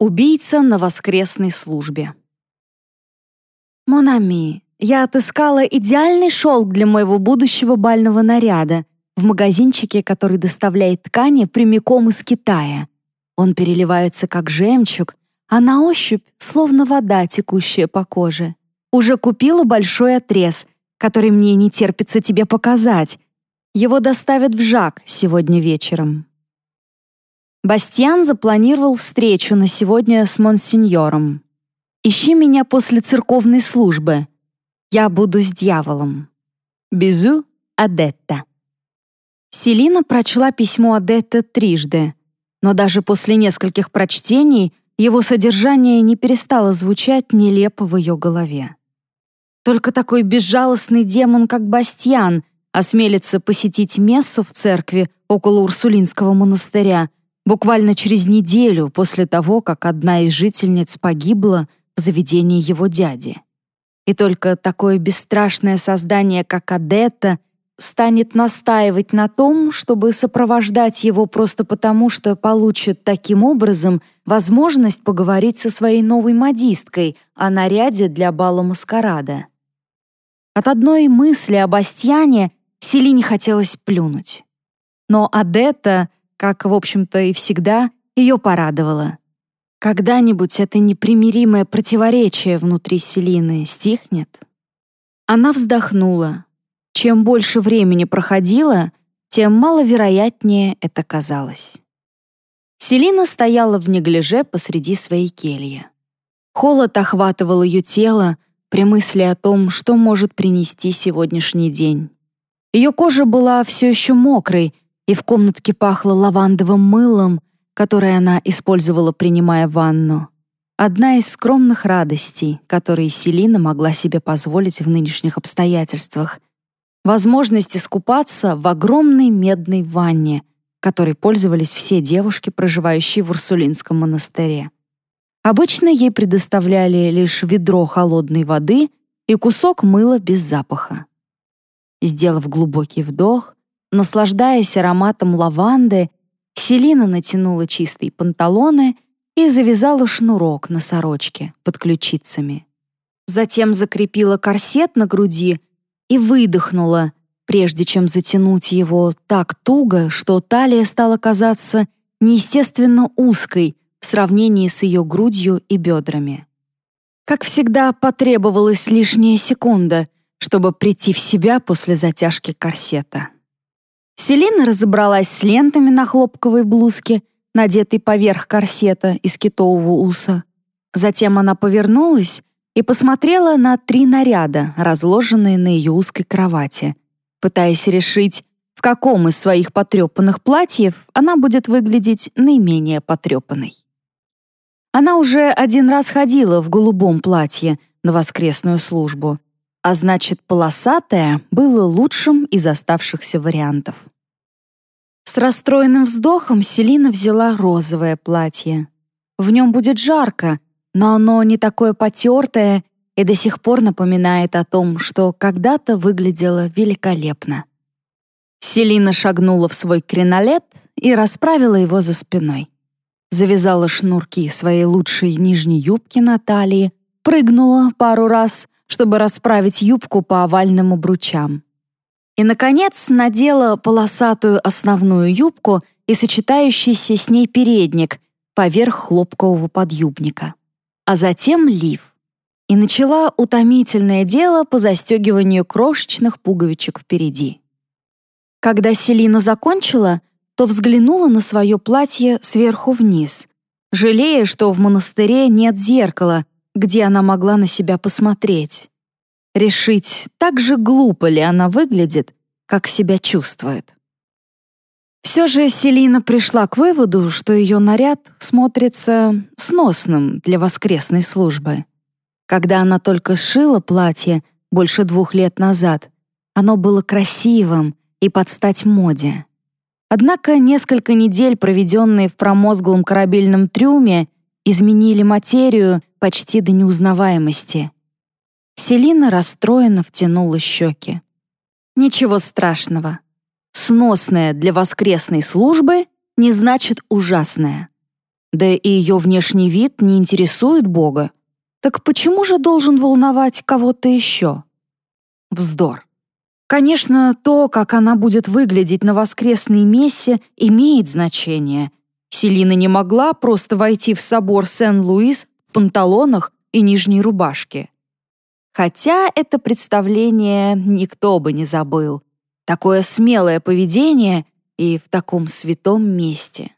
Убийца на воскресной службе. Монами, я отыскала идеальный шелк для моего будущего бального наряда в магазинчике, который доставляет ткани прямиком из Китая. Он переливается как жемчуг, а на ощупь словно вода, текущая по коже. Уже купила большой отрез, который мне не терпится тебе показать. Его доставят в Жак сегодня вечером. Бастьян запланировал встречу на сегодня с монсеньором. «Ищи меня после церковной службы. Я буду с дьяволом. Безу, Адетта». Селина прочла письмо Адетта трижды, но даже после нескольких прочтений его содержание не перестало звучать нелепо в ее голове. Только такой безжалостный демон, как Бастьян, осмелится посетить мессу в церкви около Урсулинского монастыря буквально через неделю после того, как одна из жительниц погибла в заведении его дяди. И только такое бесстрашное создание, как Адетта, станет настаивать на том, чтобы сопровождать его просто потому, что получит таким образом возможность поговорить со своей новой модисткой о наряде для бала маскарада. От одной мысли о Бастьяне Селине хотелось плюнуть. Но Адетта как, в общем-то, и всегда, ее порадовало. Когда-нибудь это непримиримое противоречие внутри Селины стихнет? Она вздохнула. Чем больше времени проходило, тем маловероятнее это казалось. Селина стояла в неглиже посреди своей кельи. Холод охватывал ее тело при мысли о том, что может принести сегодняшний день. Ее кожа была все еще мокрой, и в комнатке пахло лавандовым мылом, которое она использовала, принимая ванну. Одна из скромных радостей, которые Селина могла себе позволить в нынешних обстоятельствах. Возможность искупаться в огромной медной ванне, которой пользовались все девушки, проживающие в Урсулинском монастыре. Обычно ей предоставляли лишь ведро холодной воды и кусок мыла без запаха. Сделав глубокий вдох, Наслаждаясь ароматом лаванды, Селина натянула чистые панталоны и завязала шнурок на сорочке под ключицами. Затем закрепила корсет на груди и выдохнула, прежде чем затянуть его так туго, что талия стала казаться неестественно узкой в сравнении с ее грудью и бедрами. Как всегда, потребовалась лишняя секунда, чтобы прийти в себя после затяжки корсета. Селина разобралась с лентами на хлопковой блузке, надетой поверх корсета из китового уса. Затем она повернулась и посмотрела на три наряда, разложенные на ее узкой кровати, пытаясь решить, в каком из своих потрепанных платьев она будет выглядеть наименее потрепанной. Она уже один раз ходила в голубом платье на воскресную службу, а значит, полосатое было лучшим из оставшихся вариантов. С расстроенным вздохом Селина взяла розовое платье. В нем будет жарко, но оно не такое потертое и до сих пор напоминает о том, что когда-то выглядело великолепно. Селина шагнула в свой кринолет и расправила его за спиной. Завязала шнурки своей лучшей нижней юбки на талии, прыгнула пару раз — чтобы расправить юбку по овальным обручам. И, наконец, надела полосатую основную юбку и сочетающийся с ней передник поверх хлопкового подъюбника. А затем лиф. И начала утомительное дело по застегиванию крошечных пуговичек впереди. Когда Селина закончила, то взглянула на свое платье сверху вниз, жалея, что в монастыре нет зеркала, где она могла на себя посмотреть. Решить, так же глупо ли она выглядит, как себя чувствует. Все же Селина пришла к выводу, что ее наряд смотрится сносным для воскресной службы. Когда она только сшила платье больше двух лет назад, оно было красивым и под стать моде. Однако несколько недель, проведенные в промозглом корабельном трюме, изменили материю почти до неузнаваемости. Селина расстроенно втянула щеки. Ничего страшного. Сносное для воскресной службы не значит ужасное. Да и ее внешний вид не интересует Бога. Так почему же должен волновать кого-то еще? Вздор. Конечно, то, как она будет выглядеть на воскресной мессе, имеет значение. Селина не могла просто войти в собор Сен-Луис панталонах и нижней рубашке. Хотя это представление никто бы не забыл. Такое смелое поведение и в таком святом месте.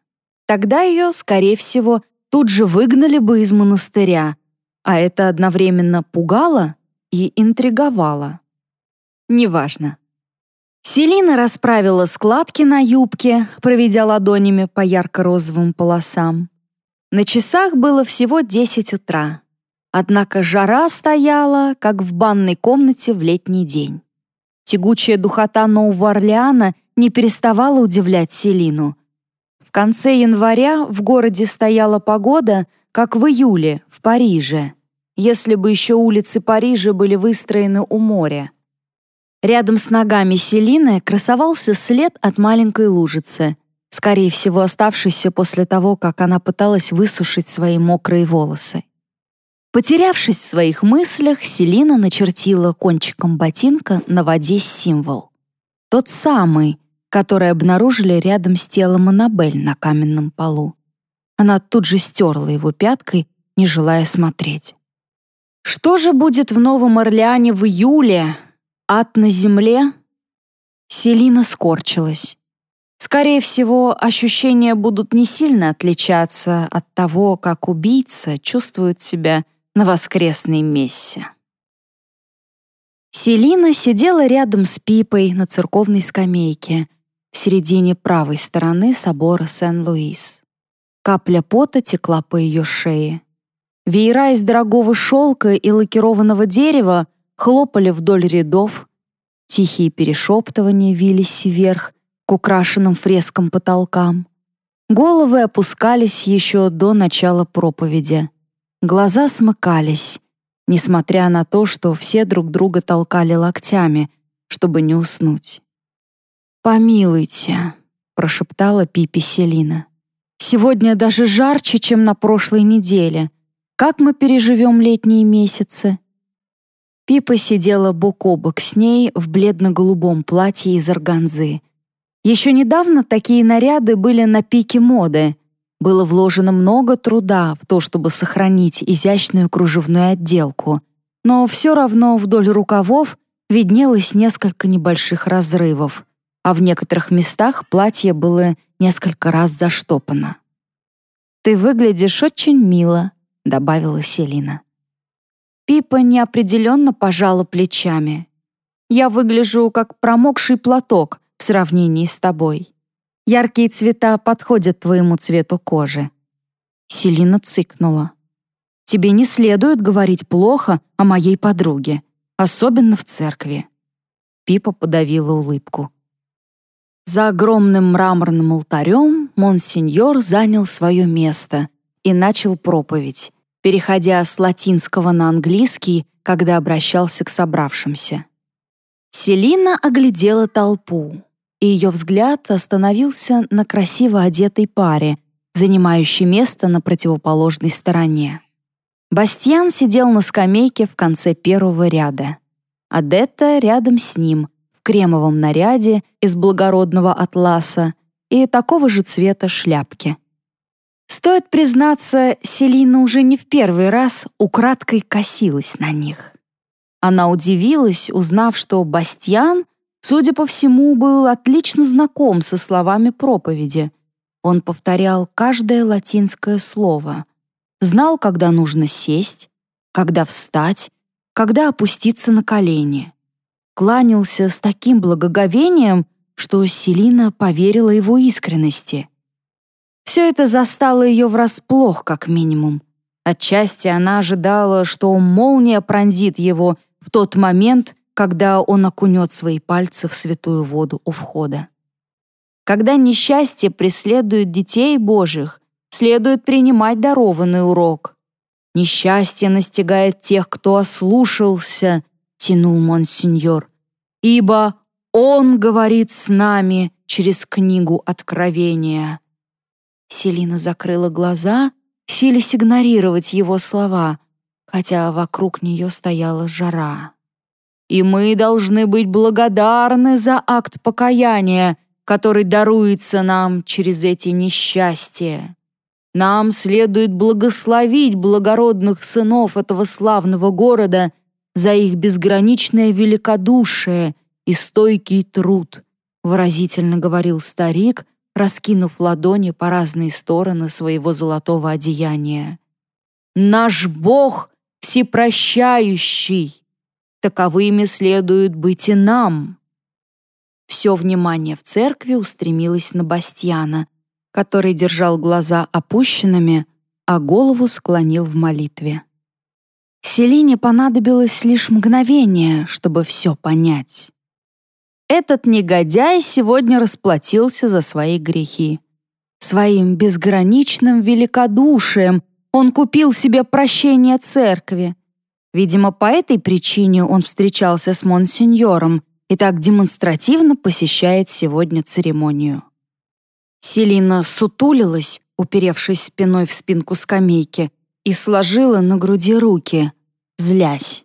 Тогда ее, скорее всего, тут же выгнали бы из монастыря, а это одновременно пугало и интриговало. Неважно. Селина расправила складки на юбке, проведя ладонями по ярко-розовым полосам. На часах было всего 10 утра. Однако жара стояла, как в банной комнате в летний день. Тягучая духота Нового Орлеана не переставала удивлять Селину. В конце января в городе стояла погода, как в июле в Париже, если бы еще улицы Парижа были выстроены у моря. Рядом с ногами Селины красовался след от маленькой лужицы, скорее всего оставшийся после того, как она пыталась высушить свои мокрые волосы. Потерявшись в своих мыслях, Селина начертила кончиком ботинка на воде символ. Тот самый, который обнаружили рядом с телом Аннабель на каменном полу. Она тут же стерла его пяткой, не желая смотреть. Что же будет в Новом Орлеане в июле? Ад на земле? Селина скорчилась. Скорее всего, ощущения будут не сильно отличаться от того, как убийца чувствует себя на воскресной мессе. Селина сидела рядом с Пипой на церковной скамейке в середине правой стороны собора Сен-Луис. Капля пота текла по ее шее. Веера из дорогого шелка и лакированного дерева хлопали вдоль рядов, тихие перешептывания вились вверх к украшенным фрескам потолкам. Головы опускались еще до начала проповеди. Глаза смыкались, несмотря на то, что все друг друга толкали локтями, чтобы не уснуть. «Помилуйте», — прошептала Пипи Селина. «Сегодня даже жарче, чем на прошлой неделе. Как мы переживем летние месяцы?» Пипа сидела бок о бок с ней в бледно-голубом платье из органзы. Еще недавно такие наряды были на пике моды, было вложено много труда в то, чтобы сохранить изящную кружевную отделку, но все равно вдоль рукавов виднелось несколько небольших разрывов, а в некоторых местах платье было несколько раз заштопано. «Ты выглядишь очень мило», — добавила Селина. Пипа неопределенно пожала плечами. «Я выгляжу как промокший платок в сравнении с тобой. Яркие цвета подходят твоему цвету кожи». Селина цыкнула. «Тебе не следует говорить плохо о моей подруге, особенно в церкви». Пипа подавила улыбку. За огромным мраморным алтарем монсеньор занял свое место и начал проповедь, переходя с латинского на английский, когда обращался к собравшимся. Селина оглядела толпу и ее взгляд остановился на красиво одетой паре, занимающей место на противоположной стороне. Бастьян сидел на скамейке в конце первого ряда. Адетта рядом с ним, в кремовом наряде из благородного атласа и такого же цвета шляпки. Стоит признаться, Селина уже не в первый раз украдкой косилась на них. Она удивилась, узнав, что Бастьян Судя по всему, был отлично знаком со словами проповеди. Он повторял каждое латинское слово. Знал, когда нужно сесть, когда встать, когда опуститься на колени. Кланялся с таким благоговением, что Селина поверила его искренности. Все это застало ее врасплох, как минимум. Отчасти она ожидала, что молния пронзит его в тот момент, когда он окунет свои пальцы в святую воду у входа. Когда несчастье преследует детей Божьих, следует принимать дарованный урок. Несчастье настигает тех, кто ослушался, тянул монсеньор, ибо Он говорит с нами через книгу Откровения. Селина закрыла глаза, силясь игнорировать его слова, хотя вокруг нее стояла жара. «И мы должны быть благодарны за акт покаяния, который даруется нам через эти несчастья. Нам следует благословить благородных сынов этого славного города за их безграничное великодушие и стойкий труд», выразительно говорил старик, раскинув ладони по разные стороны своего золотого одеяния. «Наш Бог всепрощающий! Таковыми следует быть и нам!» Все внимание в церкви устремилось на Бастьяна, который держал глаза опущенными, а голову склонил в молитве. Селине понадобилось лишь мгновение, чтобы все понять. Этот негодяй сегодня расплатился за свои грехи. Своим безграничным великодушием он купил себе прощение церкви. Видимо, по этой причине он встречался с монсеньором и так демонстративно посещает сегодня церемонию. Селина сутулилась, уперевшись спиной в спинку скамейки, и сложила на груди руки, злясь.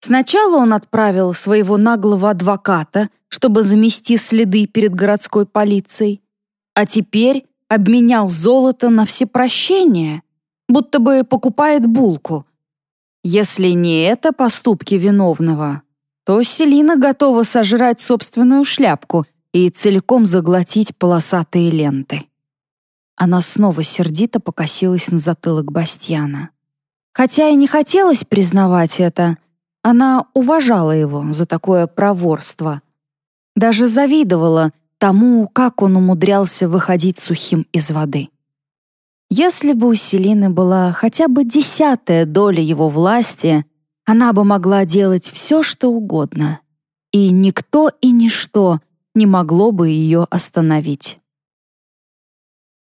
Сначала он отправил своего наглого адвоката, чтобы замести следы перед городской полицией, а теперь обменял золото на всепрощение, будто бы покупает булку. Если не это поступки виновного, то Селина готова сожрать собственную шляпку и целиком заглотить полосатые ленты. Она снова сердито покосилась на затылок Бастьяна. Хотя и не хотелось признавать это, она уважала его за такое проворство. Даже завидовала тому, как он умудрялся выходить сухим из воды. Если бы у Селины была хотя бы десятая доля его власти, она бы могла делать все, что угодно. И никто и ничто не могло бы ее остановить.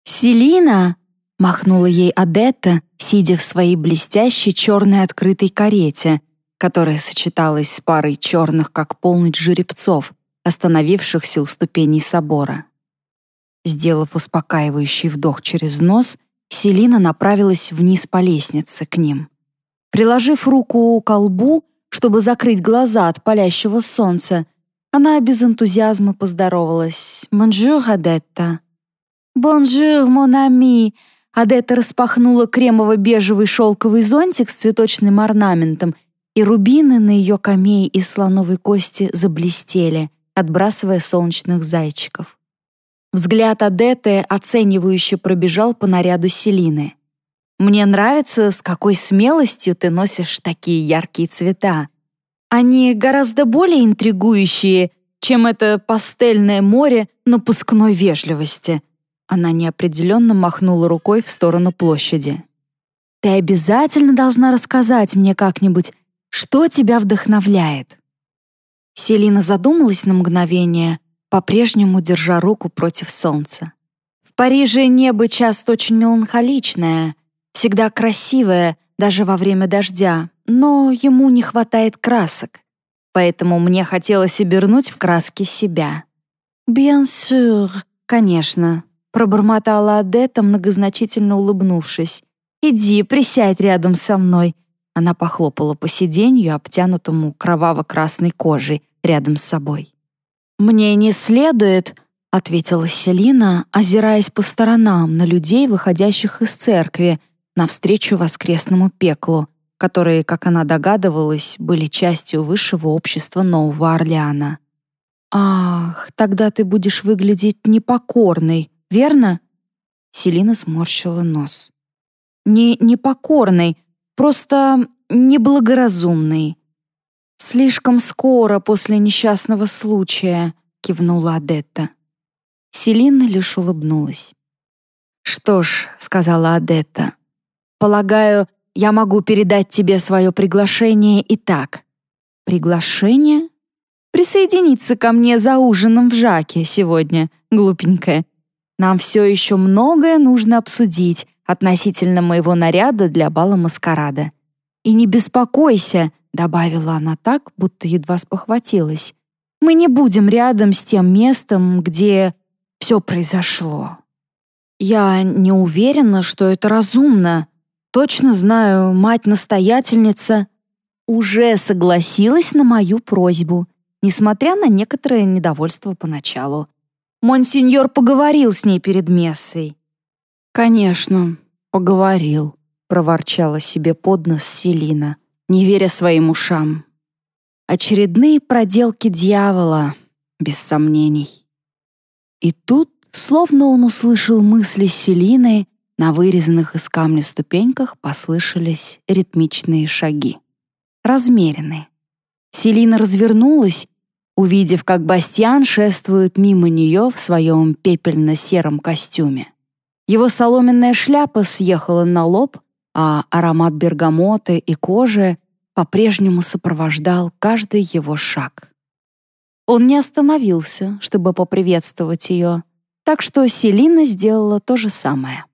«Селина!» — махнула ей Адетта, сидя в своей блестящей черной открытой карете — которая сочеталась с парой черных, как полночь жеребцов, остановившихся у ступеней собора. Сделав успокаивающий вдох через нос, Селина направилась вниз по лестнице к ним. Приложив руку ко лбу, чтобы закрыть глаза от палящего солнца, она без энтузиазма поздоровалась. «Bonjour, Адетта!» «Bonjour, mon amie!» Адетта распахнула кремово-бежевый шелковый зонтик с цветочным орнаментом и рубины на ее камее из слоновой кости заблестели, отбрасывая солнечных зайчиков. Взгляд Адеты оценивающе пробежал по наряду Селины. «Мне нравится, с какой смелостью ты носишь такие яркие цвета. Они гораздо более интригующие, чем это пастельное море напускной вежливости». Она неопределенно махнула рукой в сторону площади. «Ты обязательно должна рассказать мне как-нибудь, что тебя вдохновляет?» Селина задумалась на мгновение, по-прежнему держа руку против солнца. В Париже небо часто очень меланхоличное, всегда красивое, даже во время дождя, но ему не хватает красок. Поэтому мне хотелось обернуть в краски себя. «Bien sûr, конечно», — пробормотала Адетта, многозначительно улыбнувшись. «Иди, присядь рядом со мной, она похлопала по сиденью, обтянутому кроваво-красной кожей, рядом с собой. «Мне не следует», — ответила Селина, озираясь по сторонам на людей, выходящих из церкви, навстречу воскресному пеклу, которые, как она догадывалась, были частью высшего общества Нового Орлеана. «Ах, тогда ты будешь выглядеть непокорной, верно?» Селина сморщила нос. «Не непокорной, Просто неблагоразумный. Слишком скоро после несчастного случая, кивнула Адетта. Селина лишь улыбнулась. «Что ж», — сказала Адетта, — «полагаю, я могу передать тебе свое приглашение и так». «Приглашение?» «Присоединиться ко мне за ужином в Жаке сегодня, глупенькая. Нам все еще многое нужно обсудить, относительно моего наряда для бала маскарада. «И не беспокойся», — добавила она так, будто едва спохватилась. «Мы не будем рядом с тем местом, где все произошло». «Я не уверена, что это разумно. Точно знаю, мать-настоятельница уже согласилась на мою просьбу, несмотря на некоторое недовольство поначалу. Монсеньор поговорил с ней перед мессой. «Конечно, поговорил», — проворчала себе под нос Селина, не веря своим ушам. Очередные проделки дьявола, без сомнений. И тут, словно он услышал мысли Селины, на вырезанных из камня ступеньках послышались ритмичные шаги. Размеренные. Селина развернулась увидев, как Бастиан шествует мимо нее в своем пепельно-сером костюме. Его соломенная шляпа съехала на лоб, а аромат бергамота и кожи по-прежнему сопровождал каждый его шаг. Он не остановился, чтобы поприветствовать ее, так что Селина сделала то же самое.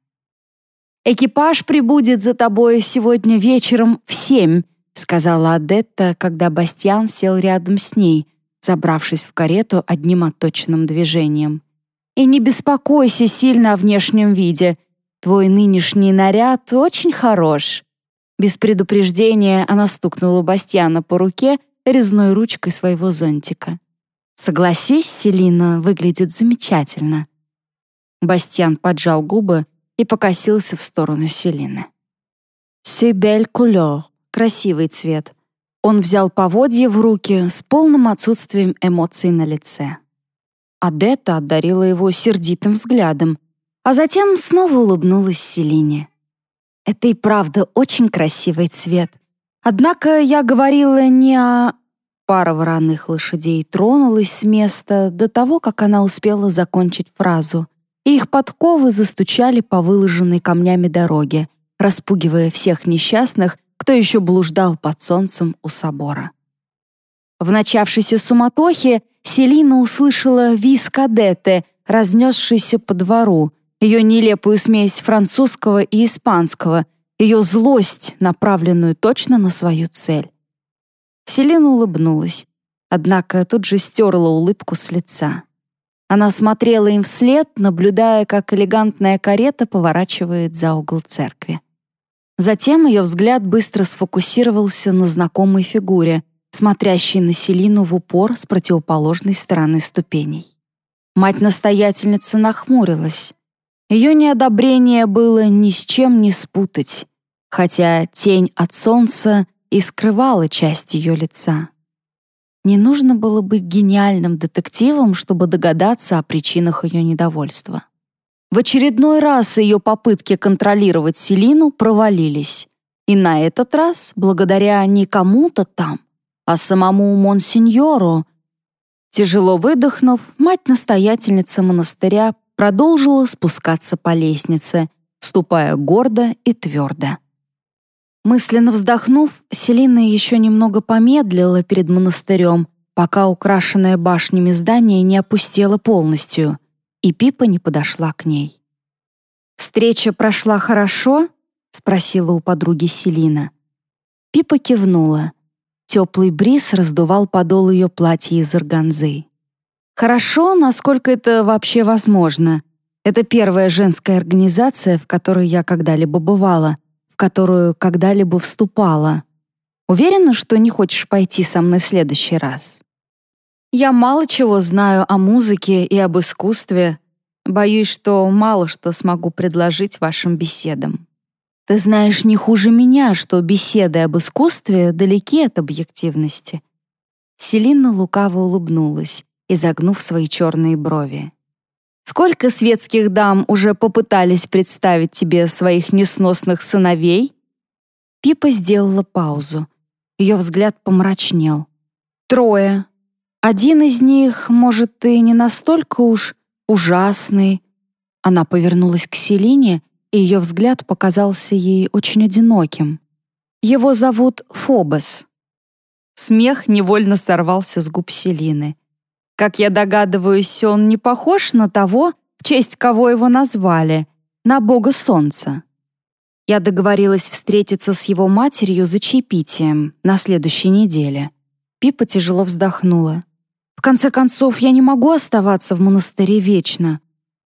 «Экипаж прибудет за тобой сегодня вечером в семь», сказала Адетта, когда Бастиан сел рядом с ней — забравшись в карету одним отточенным движением. «И не беспокойся сильно о внешнем виде. Твой нынешний наряд очень хорош». Без предупреждения она стукнула Бастьяна по руке резной ручкой своего зонтика. «Согласись, Селина выглядит замечательно». Бастьян поджал губы и покосился в сторону Селины. «Сибель кулер» — красивый цвет. Он взял поводье в руки с полным отсутствием эмоций на лице. Адетта одарила его сердитым взглядом, а затем снова улыбнулась Селине. «Это и правда очень красивый цвет. Однако я говорила не о...» Пара вороных лошадей тронулась с места до того, как она успела закончить фразу, и их подковы застучали по выложенной камнями дороге, распугивая всех несчастных, кто еще блуждал под солнцем у собора. В начавшейся суматохе Селина услышала виз кадетты, разнесшийся по двору, ее нелепую смесь французского и испанского, ее злость, направленную точно на свою цель. Селина улыбнулась, однако тут же стерла улыбку с лица. Она смотрела им вслед, наблюдая, как элегантная карета поворачивает за угол церкви. Затем ее взгляд быстро сфокусировался на знакомой фигуре, смотрящей на Селину в упор с противоположной стороны ступеней. Мать-настоятельница нахмурилась. Ее неодобрение было ни с чем не спутать, хотя тень от солнца и скрывала часть ее лица. Не нужно было быть гениальным детективом, чтобы догадаться о причинах ее недовольства. В очередной раз ее попытки контролировать Селину провалились. И на этот раз, благодаря не кому-то там, а самому монсеньору, тяжело выдохнув, мать-настоятельница монастыря продолжила спускаться по лестнице, ступая гордо и твердо. Мысленно вздохнув, Селина еще немного помедлила перед монастырем, пока украшенное башнями здание не опустело полностью — и Пипа не подошла к ней. «Встреча прошла хорошо?» — спросила у подруги Селина. Пипа кивнула. Теплый бриз раздувал подол ее платья из органзы. «Хорошо, насколько это вообще возможно. Это первая женская организация, в которой я когда-либо бывала, в которую когда-либо вступала. Уверена, что не хочешь пойти со мной в следующий раз?» Я мало чего знаю о музыке и об искусстве. Боюсь, что мало что смогу предложить вашим беседам. Ты знаешь не хуже меня, что беседы об искусстве далеки от объективности». Селина лукаво улыбнулась, изогнув свои черные брови. «Сколько светских дам уже попытались представить тебе своих несносных сыновей?» Пипа сделала паузу. Ее взгляд помрачнел. «Трое. Один из них, может, и не настолько уж ужасный. Она повернулась к Селине, и ее взгляд показался ей очень одиноким. Его зовут Фобос. Смех невольно сорвался с губ Селины. Как я догадываюсь, он не похож на того, в честь кого его назвали, на бога солнца. Я договорилась встретиться с его матерью за чаепитием на следующей неделе. Пипа тяжело вздохнула. В конце концов, я не могу оставаться в монастыре вечно.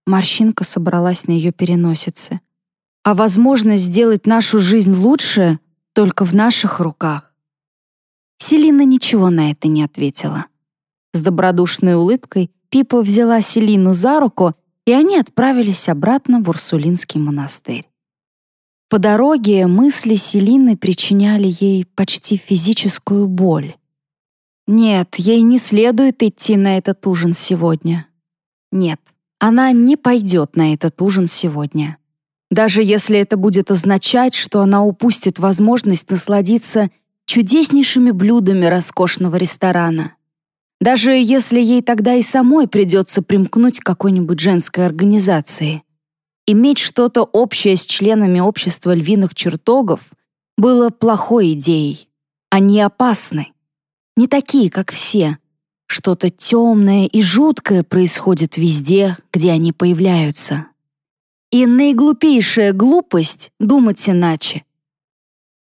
Морщинка собралась на ее переносице. А возможность сделать нашу жизнь лучше только в наших руках. Селина ничего на это не ответила. С добродушной улыбкой Пипа взяла Селину за руку, и они отправились обратно в Урсулинский монастырь. По дороге мысли Селины причиняли ей почти физическую боль. Нет, ей не следует идти на этот ужин сегодня. Нет, она не пойдет на этот ужин сегодня. Даже если это будет означать, что она упустит возможность насладиться чудеснейшими блюдами роскошного ресторана. Даже если ей тогда и самой придется примкнуть к какой-нибудь женской организации. Иметь что-то общее с членами общества львиных чертогов было плохой идеей. Они опасны не такие, как все. Что-то темное и жуткое происходит везде, где они появляются. И наиглупейшая глупость — думать иначе.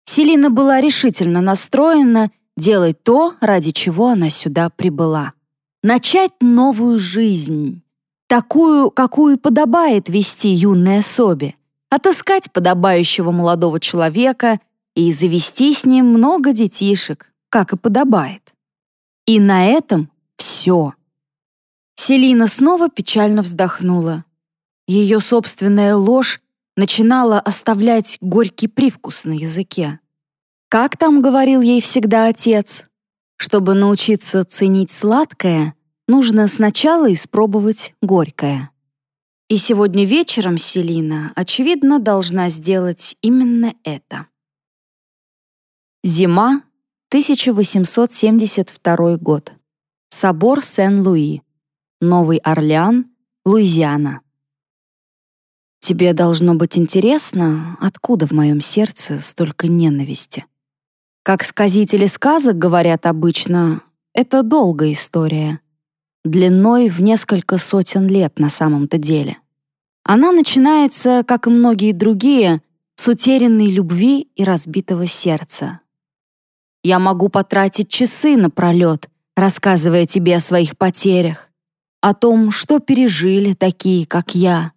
Селина была решительно настроена делать то, ради чего она сюда прибыла. Начать новую жизнь. Такую, какую подобает вести юной особе. Отыскать подобающего молодого человека и завести с ним много детишек, как и подобает. И на этом все. Селина снова печально вздохнула. Ее собственная ложь начинала оставлять горький привкус на языке. Как там говорил ей всегда отец? Чтобы научиться ценить сладкое, нужно сначала испробовать горькое. И сегодня вечером Селина, очевидно, должна сделать именно это. Зима 1872 год. Собор Сен-Луи. Новый Орлеан, Луизиана. Тебе должно быть интересно, откуда в моем сердце столько ненависти. Как сказители сказок говорят обычно, это долгая история, длиной в несколько сотен лет на самом-то деле. Она начинается, как и многие другие, с утерянной любви и разбитого сердца, я могу потратить часы напролет, рассказывая тебе о своих потерях, о том, что пережили такие, как я,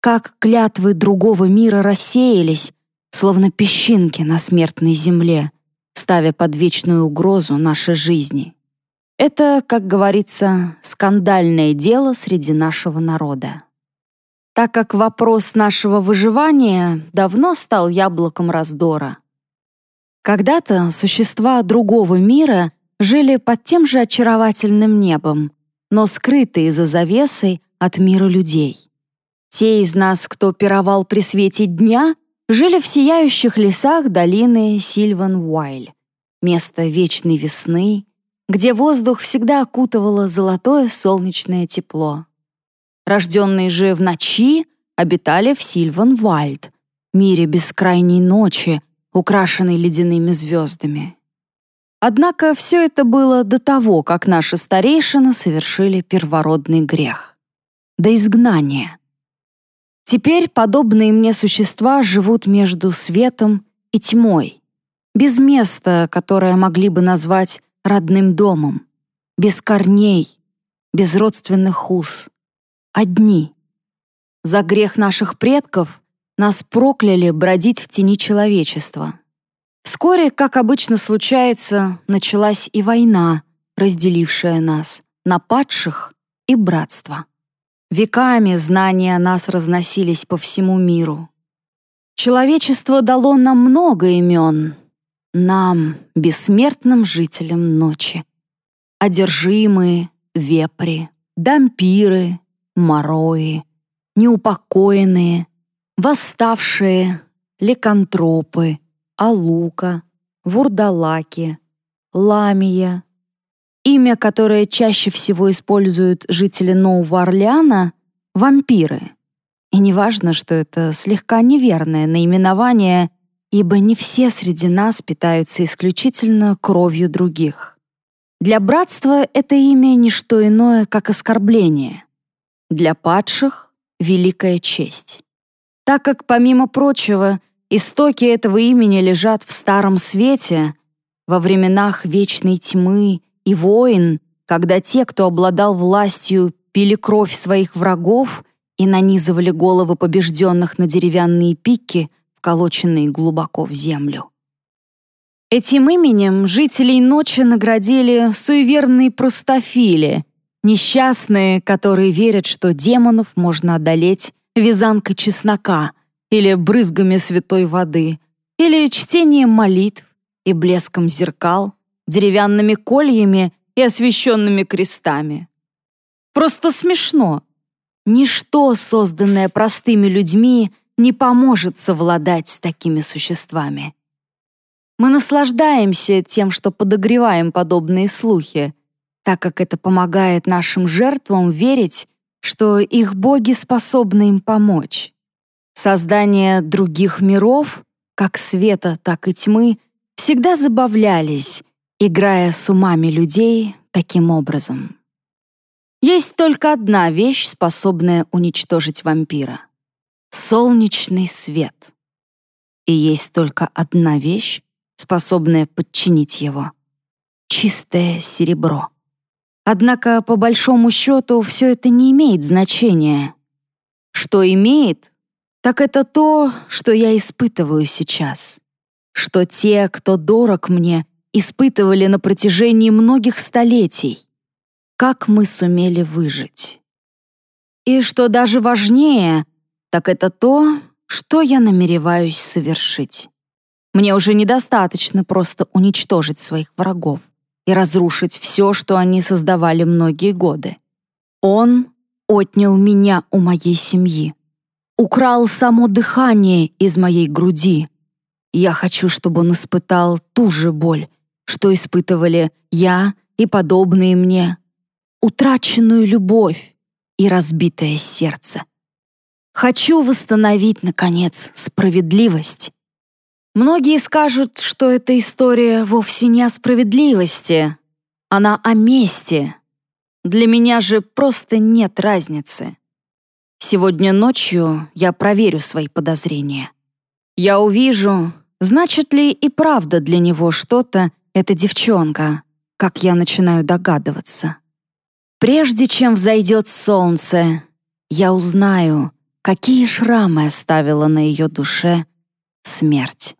как клятвы другого мира рассеялись, словно песчинки на смертной земле, ставя под вечную угрозу нашей жизни. Это, как говорится, скандальное дело среди нашего народа. Так как вопрос нашего выживания давно стал яблоком раздора — когда-то существа другого мира жили под тем же очаровательным небом, но скрытые за завесой от мира людей. Те из нас, кто пировал при свете дня, жили в сияющих лесах долины Сильван-Уайль, место вечной весны, где воздух всегда окутывало золотое солнечное тепло. Рожденные же в ночи обитали в Сильван-Вальд, мире бескрайней ночи, украшенный ледяными звездами. Однако все это было до того, как наши старейшины совершили первородный грех. До изгнания. Теперь подобные мне существа живут между светом и тьмой, без места, которое могли бы назвать родным домом, без корней, без родственных уз, одни. За грех наших предков нас прокляли бродить в тени человечества. Вскоре, как обычно случается, началась и война, разделившая нас на падших и братство. Веками знания нас разносились по всему миру. Человечество дало нам много имен, нам, бессмертным жителям ночи. Одержимые, вепри, дампиры, морои, неупокоенные, восставшие, ликантропы, алука, вурдалаки, ламия. Имя, которое чаще всего используют жители Нового Орлеана — вампиры. И неважно, что это слегка неверное наименование, ибо не все среди нас питаются исключительно кровью других. Для братства это имя — не что иное, как оскорбление. Для падших — великая честь так как, помимо прочего, истоки этого имени лежат в Старом Свете, во временах вечной тьмы и войн, когда те, кто обладал властью, пили кровь своих врагов и нанизывали головы побежденных на деревянные пики, вколоченные глубоко в землю. Этим именем жителей ночи наградили суеверные простофили, несчастные, которые верят, что демонов можно одолеть вязанкой чеснока или брызгами святой воды, или чтением молитв и блеском зеркал, деревянными кольями и освещенными крестами. Просто смешно. Ничто, созданное простыми людьми, не поможет совладать с такими существами. Мы наслаждаемся тем, что подогреваем подобные слухи, так как это помогает нашим жертвам верить, что их боги способны им помочь. Создание других миров, как света, так и тьмы, всегда забавлялись, играя с умами людей таким образом. Есть только одна вещь, способная уничтожить вампира — солнечный свет. И есть только одна вещь, способное подчинить его. Чистое серебро. Однако, по большому счету, все это не имеет значения. Что имеет, так это то, что я испытываю сейчас. Что те, кто дорог мне, испытывали на протяжении многих столетий. Как мы сумели выжить. И что даже важнее, так это то, что я намереваюсь совершить. Мне уже недостаточно просто уничтожить своих врагов и разрушить все, что они создавали многие годы. Он отнял меня у моей семьи, украл само дыхание из моей груди. Я хочу, чтобы он испытал ту же боль, что испытывали я и подобные мне, утраченную любовь и разбитое сердце. Хочу восстановить, наконец, справедливость Многие скажут, что эта история вовсе не о справедливости, она о мести. Для меня же просто нет разницы. Сегодня ночью я проверю свои подозрения. Я увижу, значит ли и правда для него что-то эта девчонка, как я начинаю догадываться. Прежде чем взойдет солнце, я узнаю, какие шрамы оставила на ее душе смерть.